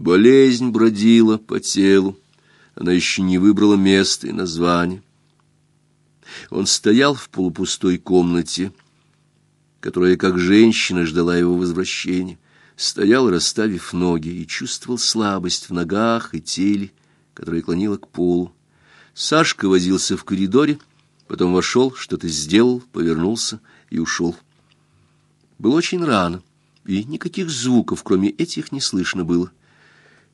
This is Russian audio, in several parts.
Болезнь бродила по телу. Она еще не выбрала место и название. Он стоял в полупустой комнате, которая, как женщина, ждала его возвращения. Стоял, расставив ноги, и чувствовал слабость в ногах и теле, которое клонило к полу. Сашка возился в коридоре, потом вошел, что-то сделал, повернулся и ушел. Было очень рано, и никаких звуков, кроме этих, не слышно было.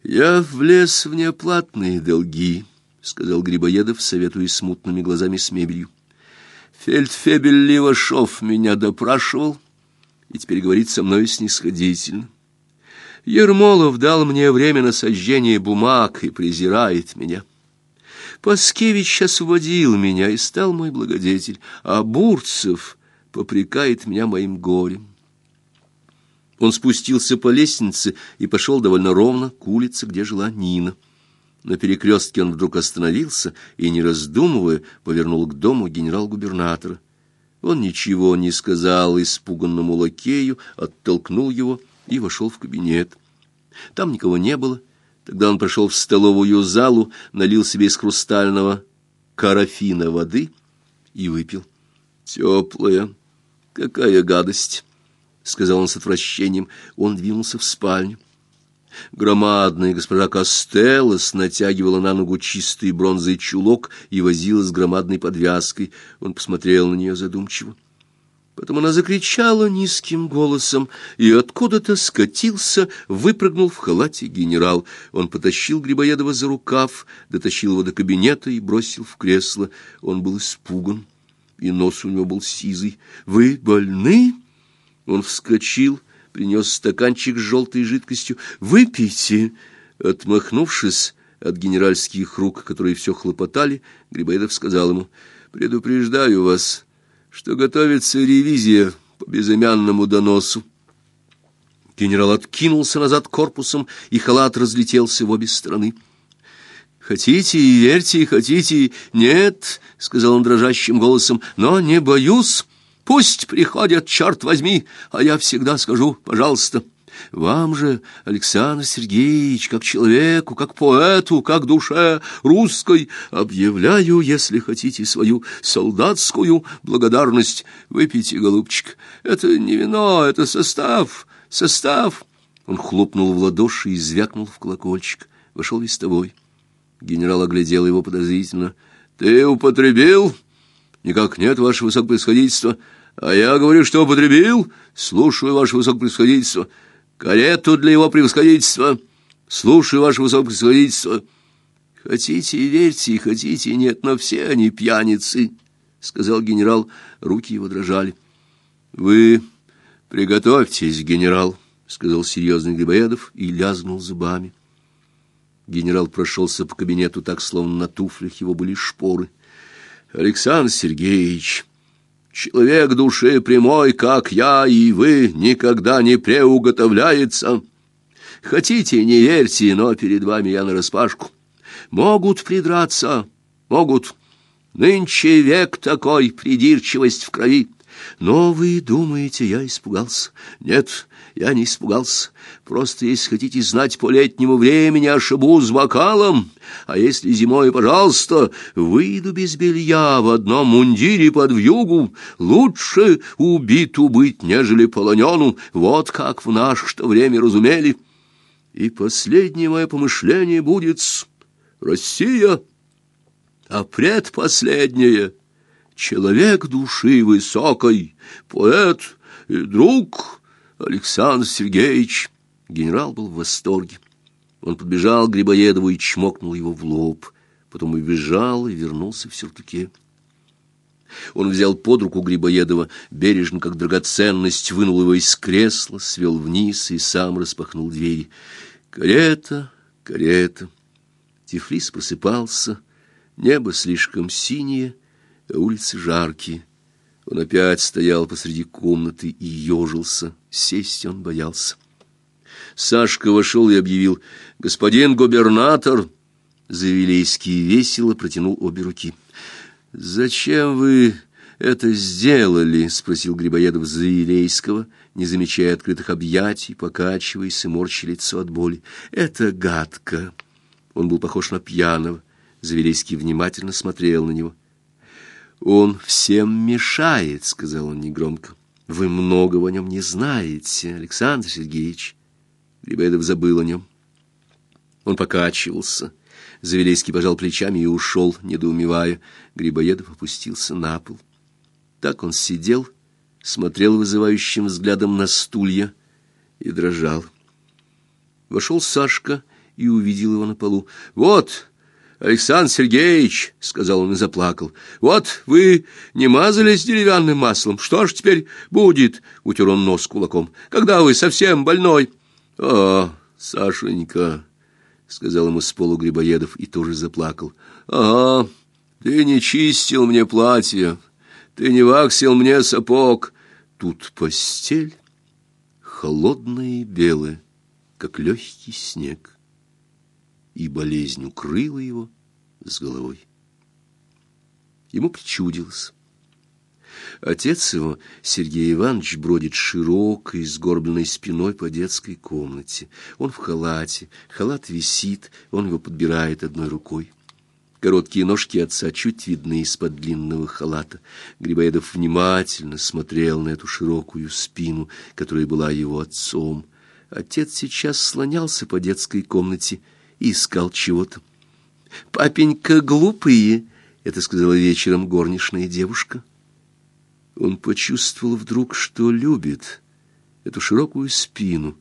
«Я влез в неоплатные долги», — сказал Грибоедов, советуя смутными глазами с мебелью. «Фельдфебель Ливашов меня допрашивал и теперь говорит со мной снисходительно. Ермолов дал мне время на сожжение бумаг и презирает меня». Паскевич освободил меня и стал мой благодетель, а Бурцев попрекает меня моим горем. Он спустился по лестнице и пошел довольно ровно к улице, где жила Нина. На перекрестке он вдруг остановился и, не раздумывая, повернул к дому генерал-губернатора. Он ничего не сказал испуганному лакею, оттолкнул его и вошел в кабинет. Там никого не было. Тогда он прошел в столовую залу, налил себе из хрустального карафина воды и выпил. Теплая, какая гадость! — сказал он с отвращением. Он двинулся в спальню. Громадная госпожа Костеллос натягивала на ногу чистый бронзовый чулок и возила с громадной подвязкой. Он посмотрел на нее задумчиво. Потом она закричала низким голосом, и откуда-то скатился, выпрыгнул в халате генерал. Он потащил Грибоедова за рукав, дотащил его до кабинета и бросил в кресло. Он был испуган, и нос у него был сизый. «Вы больны?» Он вскочил, принес стаканчик с желтой жидкостью. «Выпейте!» Отмахнувшись от генеральских рук, которые все хлопотали, Грибоедов сказал ему, «Предупреждаю вас, что готовится ревизия по безымянному доносу». Генерал откинулся назад корпусом, и халат разлетелся в обе стороны. «Хотите верьте, хотите нет», — сказал он дрожащим голосом, — «но не боюсь». Пусть приходят, черт возьми, а я всегда скажу, пожалуйста. Вам же, Александр Сергеевич, как человеку, как поэту, как душе русской, объявляю, если хотите, свою солдатскую благодарность. Выпейте, голубчик, это не вино, это состав, состав. Он хлопнул в ладоши и звякнул в колокольчик. Вошел вестовой. Генерал оглядел его подозрительно. — Ты употребил? — Никак нет, ваше высокопревосходительство. — а я говорю, что употребил. Слушаю, ваше высокопревосходительство. Карету для его превосходительства. Слушаю, ваше высокопревосходительство. Хотите, верьте, хотите, нет, но все они пьяницы, — сказал генерал. Руки его дрожали. — Вы приготовьтесь, генерал, — сказал серьезный Грибоедов и лязнул зубами. Генерал прошелся по кабинету так, словно на туфлях его были шпоры. — Александр Сергеевич... Человек души прямой, как я и вы, никогда не преуготовляется. Хотите, не верьте, но перед вами я нараспашку. Могут придраться, могут. Нынче век такой, придирчивость в крови. Но вы думаете, я испугался? Нет, я не испугался. Просто, если хотите знать, по летнему времени ошибу с бокалом. А если зимой, пожалуйста, выйду без белья в одном мундире под вьюгу, лучше убиту быть, нежели полонену. Вот как в наше-то время разумели. И последнее мое помышление будет Россия, а предпоследнее — человек души высокой, поэт и друг — Александр Сергеевич! Генерал был в восторге. Он подбежал к Грибоедову и чмокнул его в лоб. Потом убежал и вернулся в сюртуке. Он взял под руку Грибоедова, бережно, как драгоценность, вынул его из кресла, свел вниз и сам распахнул двери. Карета, карета. Тифлис просыпался, небо слишком синее, а улицы жаркие. Он опять стоял посреди комнаты и ежился. Сесть он боялся. Сашка вошел и объявил «Господин губернатор!» Завилейский весело протянул обе руки. «Зачем вы это сделали?» — спросил Грибоедов Завилейского, не замечая открытых объятий, покачиваясь и морща лицо от боли. «Это гадко!» Он был похож на пьяного. Завелийский внимательно смотрел на него. «Он всем мешает», — сказал он негромко. «Вы многого о нем не знаете, Александр Сергеевич». Грибоедов забыл о нем. Он покачивался. Завелийский пожал плечами и ушел, недоумевая. Грибоедов опустился на пол. Так он сидел, смотрел вызывающим взглядом на стулья и дрожал. Вошел Сашка и увидел его на полу. «Вот, Александр Сергеевич!» — сказал он и заплакал. «Вот вы не мазались деревянным маслом. Что ж теперь будет?» — утер он нос кулаком. «Когда вы совсем больной?» «А, Сашенька!» — сказал ему с полу Грибоедов и тоже заплакал. «Ага, ты не чистил мне платье, ты не ваксил мне сапог. Тут постель холодная и белая, как легкий снег, и болезнь укрыла его с головой. Ему причудилось. Отец его, Сергей Иванович, бродит широкой, сгорбленной спиной по детской комнате. Он в халате, халат висит, он его подбирает одной рукой. Короткие ножки отца чуть видны из-под длинного халата. Грибоедов внимательно смотрел на эту широкую спину, которая была его отцом. Отец сейчас слонялся по детской комнате искал чего-то. «Папенька глупые!» — это сказала вечером горничная девушка. Он почувствовал вдруг, что любит эту широкую спину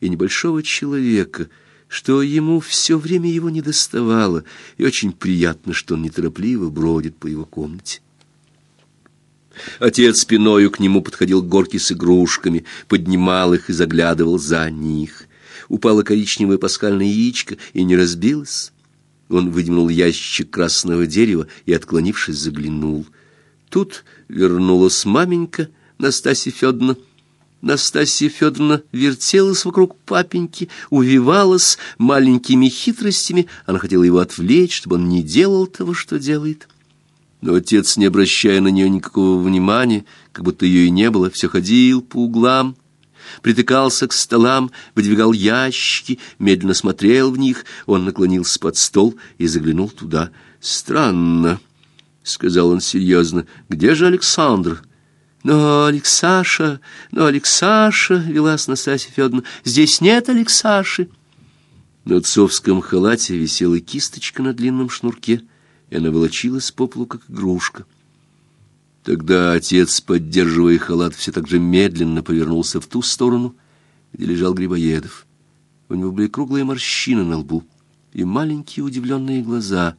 и небольшого человека — что ему все время его не доставало, и очень приятно, что он неторопливо бродит по его комнате. Отец спиною к нему подходил к горке с игрушками, поднимал их и заглядывал за них. Упало коричневое пасхальное яичко и не разбилось. Он выдвинул ящик красного дерева и, отклонившись, заглянул. Тут вернулась маменька Настасья Федоровна, Настасья Федоровна вертелась вокруг папеньки, увивалась маленькими хитростями. Она хотела его отвлечь, чтобы он не делал того, что делает. Но отец, не обращая на нее никакого внимания, как будто ее и не было, все ходил по углам, притыкался к столам, выдвигал ящики, медленно смотрел в них. Он наклонился под стол и заглянул туда. «Странно», — сказал он серьезно, — «где же Александр?» «Но, Алексаша, но, Алексаша!» — велась Настасья Федоровна. «Здесь нет Алексаши!» На отцовском халате висела кисточка на длинном шнурке, и она волочилась по полу, как игрушка. Тогда отец, поддерживая халат, все так же медленно повернулся в ту сторону, где лежал Грибоедов. У него были круглые морщины на лбу и маленькие удивленные глаза.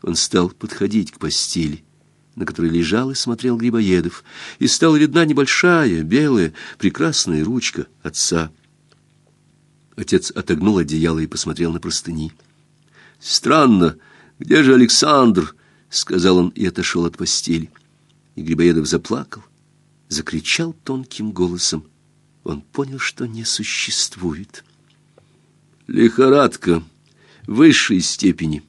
Он стал подходить к постели на которой лежал и смотрел Грибоедов, и стала видна небольшая, белая, прекрасная ручка отца. Отец отогнул одеяло и посмотрел на простыни. «Странно, где же Александр?» — сказал он и отошел от постели. И Грибоедов заплакал, закричал тонким голосом. Он понял, что не существует. «Лихорадка высшей степени.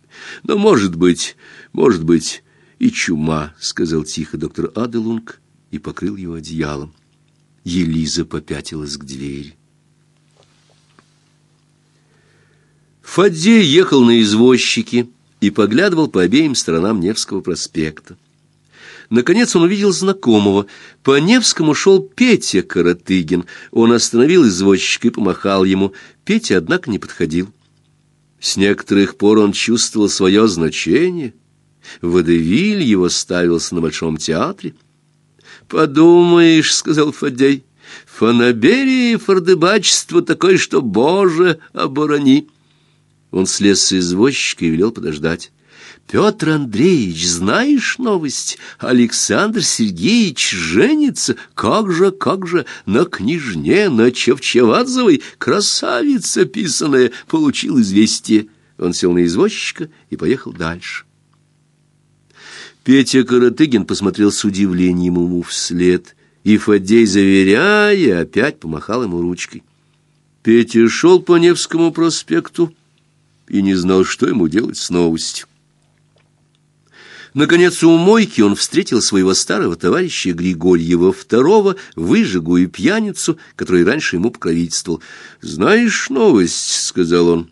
Но, может быть, может быть, и чума, — сказал тихо доктор Аделунг и покрыл его одеялом. Елиза попятилась к двери. Фаддей ехал на извозчике и поглядывал по обеим сторонам Невского проспекта. Наконец он увидел знакомого. По Невскому шел Петя Каратыгин. Он остановил извозчика и помахал ему. Петя, однако, не подходил. С некоторых пор он чувствовал свое значение — Водевиль его ставился на Большом театре. «Подумаешь», — сказал Фадей, — «фанаберия и фордебачество такое, что, Боже, оборони!» Он слез с извозчика и велел подождать. «Петр Андреевич, знаешь новость? Александр Сергеевич женится. Как же, как же, на княжне, на Чевчевадзовой, красавица писаная, получил известие». Он сел на извозчика и поехал дальше. Петя Каратыгин посмотрел с удивлением ему вслед, и Фаддей, заверяя, опять помахал ему ручкой. Петя шел по Невскому проспекту и не знал, что ему делать с новостью. Наконец, у мойки он встретил своего старого товарища Григорьева II, выжигу и пьяницу, который раньше ему покровительствовал. «Знаешь новость?» — сказал он.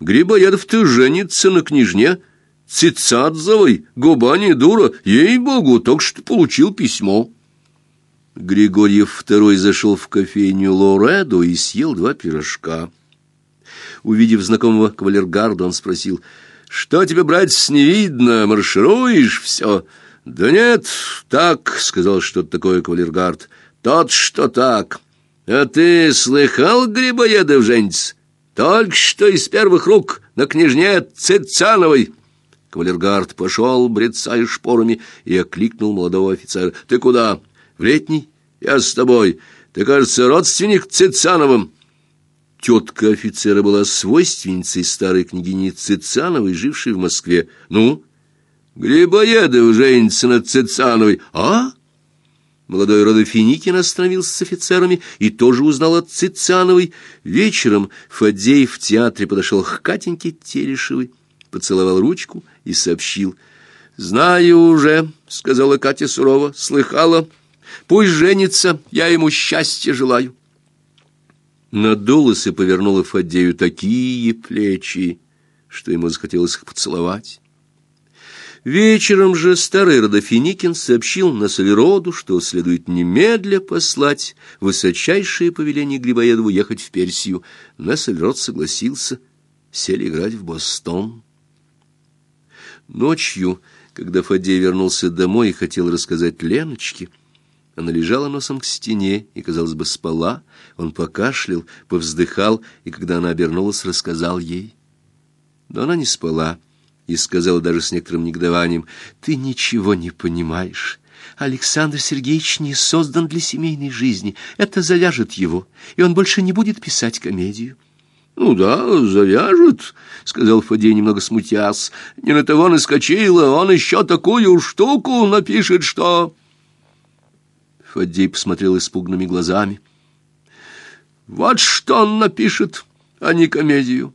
«Грибоедов-то женится на княжне Цицадзовой, губа не дура, ей-богу, только что получил письмо». Григорьев II зашел в кофейню Лоредо и съел два пирожка. Увидев знакомого кавалергарда, он спросил — что тебе, братец, не видно? Маршируешь все? Да нет, так, сказал что-то такое кавалергард. Тот, что так. А ты слыхал, Грибоедов женится? Только что из первых рук на княжне Цицановой. Кавалергард пошел, брецая шпорами, и окликнул молодого офицера. «Ты куда? В летний? Я с тобой. Ты, кажется, родственник Цицановым». Тетка офицера была свойственницей старой княгини Цицановой, жившей в Москве. «Ну, Грибоедов женится на Цицановой, а?» Молодой Родофиникин остановился с офицерами и тоже узнал от Цицановой. Вечером Фадеев в театре подошел к Катеньке Терешевой, поцеловал ручку и сообщил. «Знаю уже», — сказала Катя сурово, — «слыхала. Пусть женится, я ему счастья желаю» надулась и повернула Фадею такие плечи, что ему захотелось их поцеловать. Вечером же старый Родофиникин сообщил на Солероду, что следует немедля послать высочайшее повеление Грибоедову ехать в Персию. Насельрод согласился, сели играть в Бостон. Ночью, когда Фадей вернулся домой и хотел рассказать Леночке, она лежала носом к стене и, казалось бы, спала. Он покашлял, повздыхал, и, когда она обернулась, рассказал ей. Но она не спала и сказала даже с некоторым негодованием, «Ты ничего не понимаешь». Александр Сергеевич не создан для семейной жизни. Это завяжет его, и он больше не будет писать комедию. «Ну да, завяжет», — сказал Фадей, немного смутясь. «Не на того наскочила, он еще такую штуку напишет, что...» Фаддей посмотрел испуганными глазами. «Вот что он напишет, а не комедию!»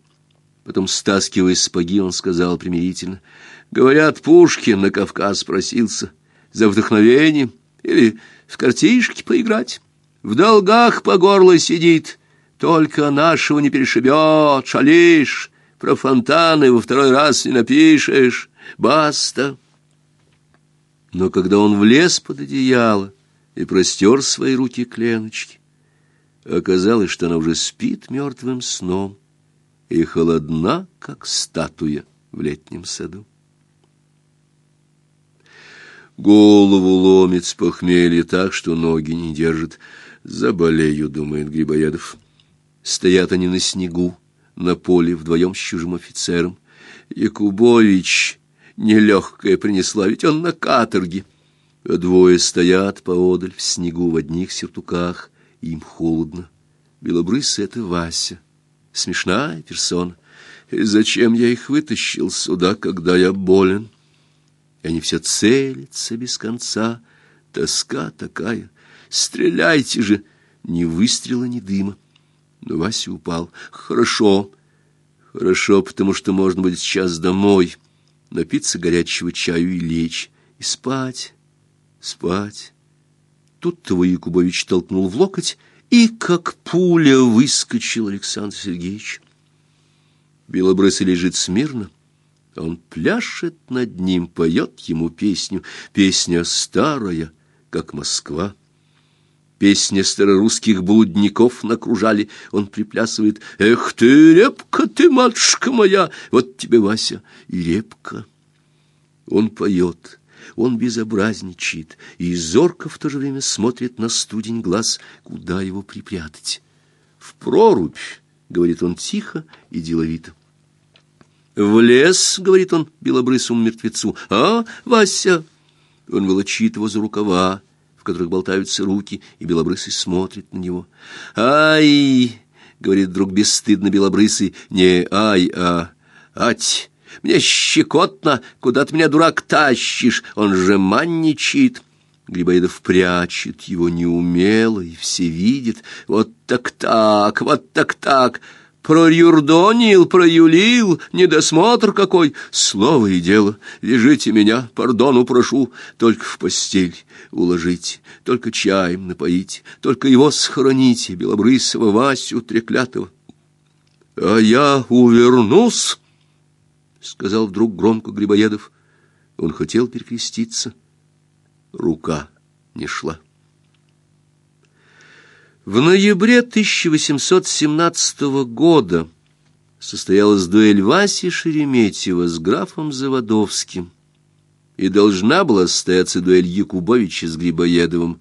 Потом, стаскивая сапоги, он сказал примирительно. «Говорят, Пушкин на Кавказ просился за вдохновением или в картишки поиграть. В долгах по горло сидит, только нашего не перешибет, шалишь, про фонтаны во второй раз не напишешь, баста». Но когда он влез под одеяло, и простер свои руки к Леночке. Оказалось, что она уже спит мертвым сном и холодна, как статуя в летнем саду. Голову ломит с похмелья так, что ноги не держит. Заболею, думает Грибоедов. Стоят они на снегу, на поле, вдвоем с чужим офицером. Якубович нелегкое принесла, ведь он на каторге. Двое стоят поодаль в снегу в одних сюртуках, им холодно. Белобрысый — это Вася, смешная персона. И зачем я их вытащил сюда, когда я болен? И они все целятся без конца. Тоска такая. Стреляйте же! Ни выстрела, ни дыма. Но Вася упал. Хорошо. Хорошо, потому что можно будет сейчас домой, напиться горячего чаю и лечь, и спать спать. Тут того Якубович толкнул в локоть, и как пуля выскочил Александр Сергеевич. Белобрысый лежит смирно, а он пляшет над ним, поет ему песню. Песня старая, как Москва. Песня старорусских блудников накружали. Он приплясывает «Эх ты, репка ты, матушка моя! Вот тебе, Вася, и репка!» Он поет он безобразничает и зорко в то же время смотрит на студень глаз, куда его припрятать. «В прорубь!» — говорит он тихо и деловито. «В лес!» — говорит он белобрысому мертвецу. «А, Вася!» Он волочит его за рукава, в которых болтаются руки, и белобрысый смотрит на него. «Ай!» — говорит вдруг бесстыдно белобрысый. «Не ай, а ать!» Мне щекотно, куда ты меня, дурак, тащишь? Он же манничает. Грибоедов прячет его неумело, и все видят. Вот так-так, вот так-так. Проюрдонил, проюлил, недосмотр какой. Слово и дело, вяжите меня, пардону прошу, только в постель уложите, только чаем напоите, только его схороните, белобрысого Васю треклятого. — А я увернусь, — сказал вдруг громко Грибоедов. Он хотел перекреститься. Рука не шла. В ноябре 1817 года состоялась дуэль Васи Шереметьева с графом Заводовским, и должна была состояться дуэль Якубовича с Грибоедовым.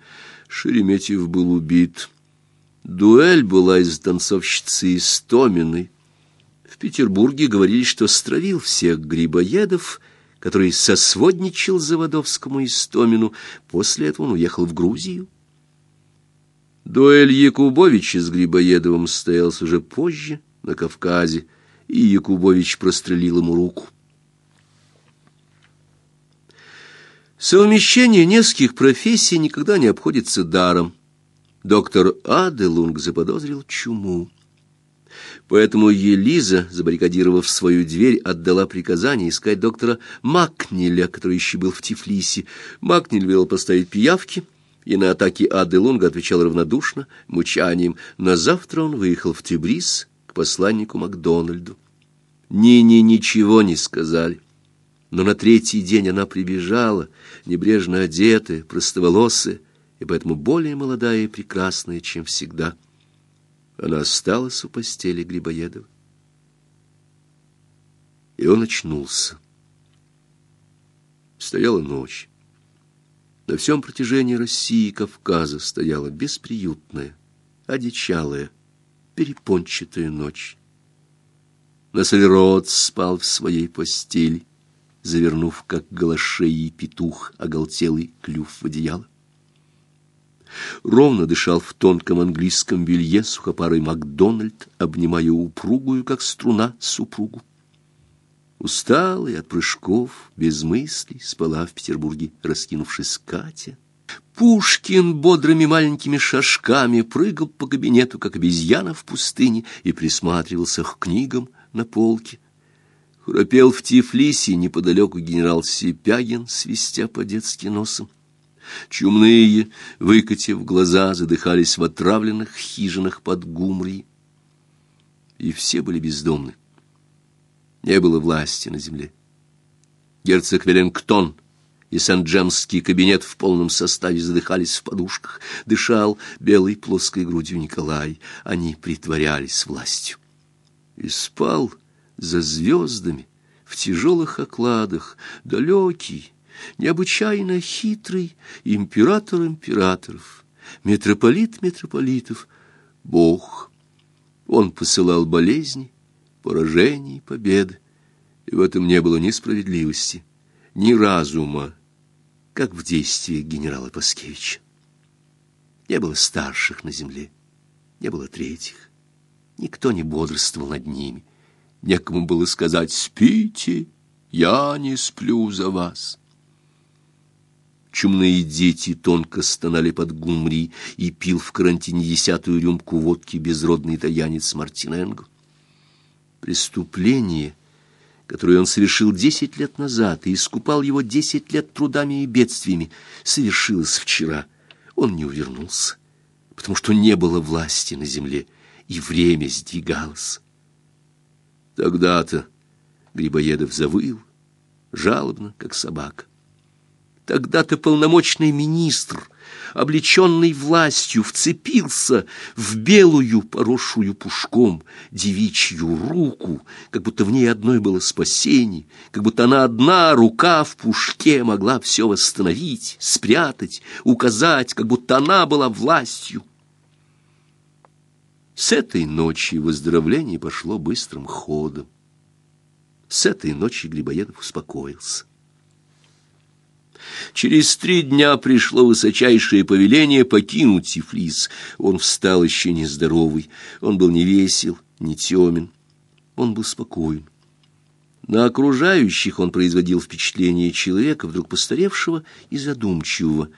Шереметьев был убит. Дуэль была из танцовщицы Истоминой. Петербурге говорили, что стравил всех Грибоедов, который сосводничал Заводовскому Истомину. После этого он уехал в Грузию. Дуэль Якубовича с Грибоедовым состоялась уже позже, на Кавказе, и Якубович прострелил ему руку. Совмещение нескольких профессий никогда не обходится даром. Доктор Аделунг заподозрил чуму. Поэтому Елиза, забаррикадировав свою дверь, отдала приказание искать доктора Макниля, который еще был в Тифлисе. Макниль велел поставить пиявки — и на атаки Ады Лунга отвечал равнодушно, мучанием. На завтра он выехал в Тибрис к посланнику Макдональду. Нине ничего не сказали. Но на третий день она прибежала, небрежно одетая, простоволосая, и поэтому более молодая и прекрасная, чем всегда. Она осталась у постели Грибоедова. И он очнулся. Стояла ночь. На всем протяжении России и Кавказа стояла бесприютная, одичалая, перепончатая ночь. Насолерод спал в своей постели, завернув, как галашей петух, оголтелый клюв в одеяло. Ровно дышал в тонком английском белье сухопарый Макдональд, обнимая упругую, как струна, супругу. Усталый от прыжков, без мыслей, спала в Петербурге, раскинувшись Катя. Пушкин бодрыми маленькими шажками прыгал по кабинету, как обезьяна в пустыне, и присматривался к книгам на полке. Храпел в Тифлисе неподалеку генерал Сипягин, свистя по-детски носом. Чумные, выкатив глаза, задыхались в отравленных хижинах под Гумрией. И все были бездомны не было власти на земле. Герцог Веллингтон и Сент-Джемский кабинет в полном составе задыхались в подушках. Дышал белой плоской грудью Николай. Они притворялись властью. И спал за звездами в тяжелых окладах, далекий, необычайно хитрый император императоров, митрополит митрополитов, Бог. Он посылал болезни, поражений, победы, и в этом не было ни справедливости, ни разума, как в действиях генерала Паскевича. Не было старших на земле, не было третьих, никто не бодрствовал над ними, некому было сказать «спите, я не сплю за вас». Чумные дети тонко стонали под гумри, и пил в карантине десятую рюмку водки безродный итальянец Мартиненго. Преступление, которое он совершил десять лет назад и искупал его десять лет трудами и бедствиями, совершилось вчера. Он не увернулся, потому что не было власти на земле, и время сдвигалось. Тогда-то Грибоедов завыл, жалобно, как собака. Тогда-то полномочный министр облеченный властью, вцепился в белую, поросшую пушком, девичью руку, как будто в ней одной было спасение, как будто она одна рука в пушке могла все восстановить, спрятать, указать, как будто она была властью. С этой ночи выздоровление пошло быстрым ходом. С этой ночи Грибоедов успокоился. Через три дня пришло высочайшее повеление покинуть Тифлис. Он встал еще нездоровый, он был не весел, не темен, он был спокоен. На окружающих он производил впечатление человека, вдруг постаревшего и задумчивого.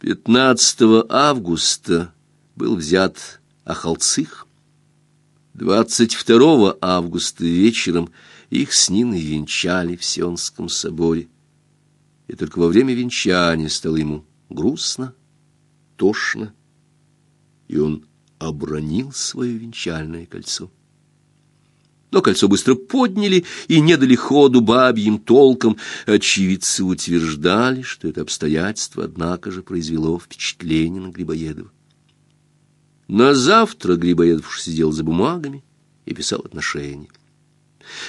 15 августа был взят Ахалцих. 22 августа вечером их с Ниной венчали в Сионском соборе. И только во время венчания стало ему грустно, тошно, и он обронил свое венчальное кольцо. Но кольцо быстро подняли и не дали ходу бабьим толком. Очевидцы утверждали, что это обстоятельство, однако же, произвело впечатление на Грибоедова. На завтра Грибоедов сидел за бумагами и писал отношения.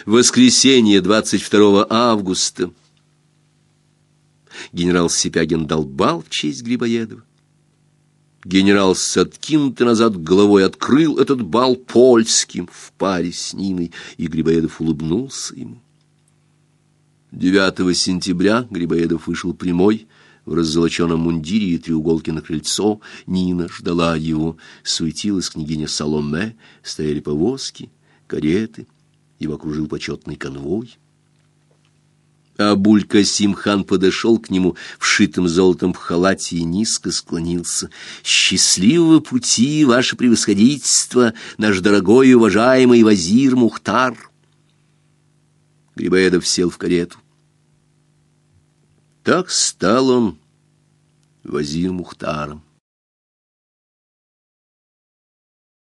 В воскресенье 22 августа генерал Сипягин дал бал в честь Грибоедова. Генерал с откинутой назад головой открыл этот бал польским в паре с Ниной, и Грибоедов улыбнулся ему. 9 сентября Грибоедов вышел прямой, в раззолоченном мундире и треуголке на крыльцо. Нина ждала его. Суетилась княгиня Саломе, стояли повозки, кареты, его окружил почетный конвой. Абулька Симхан подошел к нему в шитом золотом халате и низко склонился. «Счастливого пути, ваше превосходительство, наш дорогой и уважаемый вазир Мухтар!» Грибоедов сел в карету. Так стал он вазир Мухтаром.